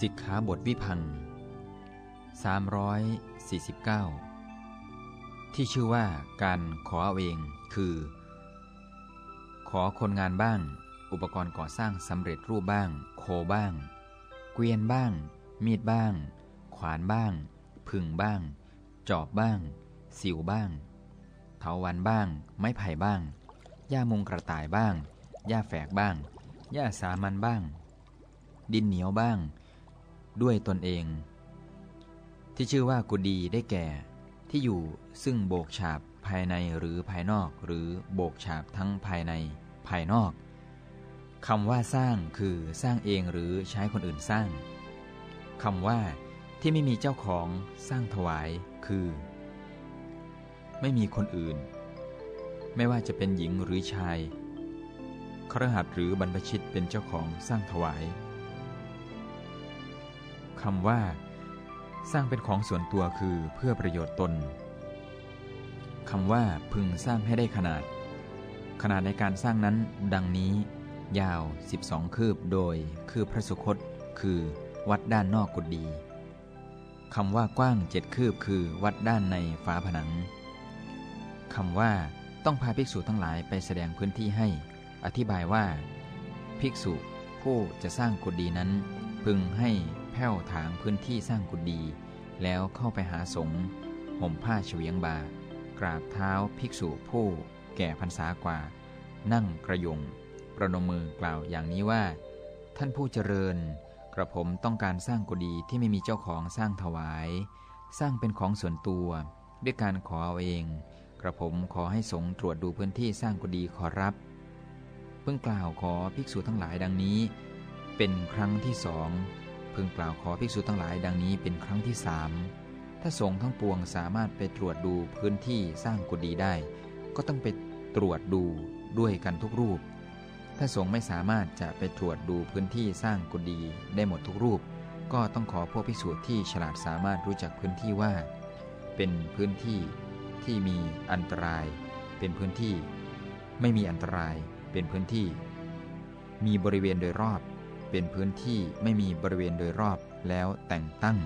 สิกขาบทวิพัง349 ที่ชื่อว่าการขอเอาเอง คือ ขอคนงานบ้าง อุปกรณ์ก่อสร้างสำเร็จรูปบ้าง โคบ้าง เกวียนบ้าง มีดบ้าง ขวานบ้างพึ่งบ้าง จอบบ้าง สิวบ้าง เถาวันบ้าง ไม้ไผ่บ้าง หญ้ามุงกระต่ายบ้าง หญ้าแฝกบ้าง หญ้าสามันบ้าง ดินเหนียวบ้าง ด้วยตนเอง ที่ชื่อว่ากุดีได้แก่ ที่อยู่ซึ่งโบกฉาบภายในหรือภายนอกหรือโบกฉาบทั้งภายในภายนอกคำว่าสร้างคือสร้างเองหรือใช้คนอื่นสร้างคำว่าที่ไม่มีเจ้าของสร้างถวายคือ ไม่มีคนอื่น ไม่ว่าจะเป็นหญิงหรือชายครหัสหรือบรรพชิตเป็นเจ้าของสร้างถวาย คำว่า สร้างเป็นของส่วนตัวคือเพื่อประโยชน์ตนคำว่าพึงสร้างให้ได้ขนาด ขนาดในการสร้างนั้น ดังนี้ ยาว 12 คืบโดยคือพระสุคต คือวัดด้านนอกกุดีคำว่ากว้างเจ็ดคืบคือวัดด้านในฝาผนังคำว่าต้องพาภิกษุทั้งหลายไปแสดงพื้นที่ให้ อธิบายว่า ภิกษุผู้จะสร้างกุดีนั้น พึงให้ แผ้วถางพื้นที่สร้างกุดีแล้วเข้าไปหาสงฆ์ห่มผ้าเฉียงบา กราบเท้าภิกษุผู้ แก่พรรษากว่า นั่งกระยง ประนมมือกล่าวอย่างนี้ว่า ท่านผู้เจริญ กระผมต้องการสร้างกุดีที่ไม่มีเจ้าของสร้างถวาย สร้างเป็นของส่วนตัว ด้วยการขอเอาเอง กระผมขอให้สงฆ์ตรวจดูพื้นที่สร้างกุดีขอรับ เพิ่งกล่าวขอภิกษุทั้งหลายดังนี้ เป็นครั้งที่สอง พิ่งกล่าวขอภิกษุทั้งหลายดังนี้เป็นครั้งที่สามถ้าสงฆ์ทั้งปวงสามารถไปตรวจดูพื้นที่สร้างกุฏิได้ ก็ต้องไปตรวจดูด้วยกันทุกรูป ถ้าสงฆ์ไม่สามารถจะไปตรวจดูพื้นที่สร้างกุฏิได้หมดทุกรูป ก็ต้องขอพวกพิสูจน์ที่ฉลาดสามารถรู้จักพื้นที่ว่า เป็นพื้นที่ที่มีอันตราย เป็นพื้นที่ ไม่มีอันตราย เป็นพื้นที่ มีบริเวณโดยรอบ เป็นพื้นที่ไม่มีบริเวณโดยรอบแล้วแต่งตั้ง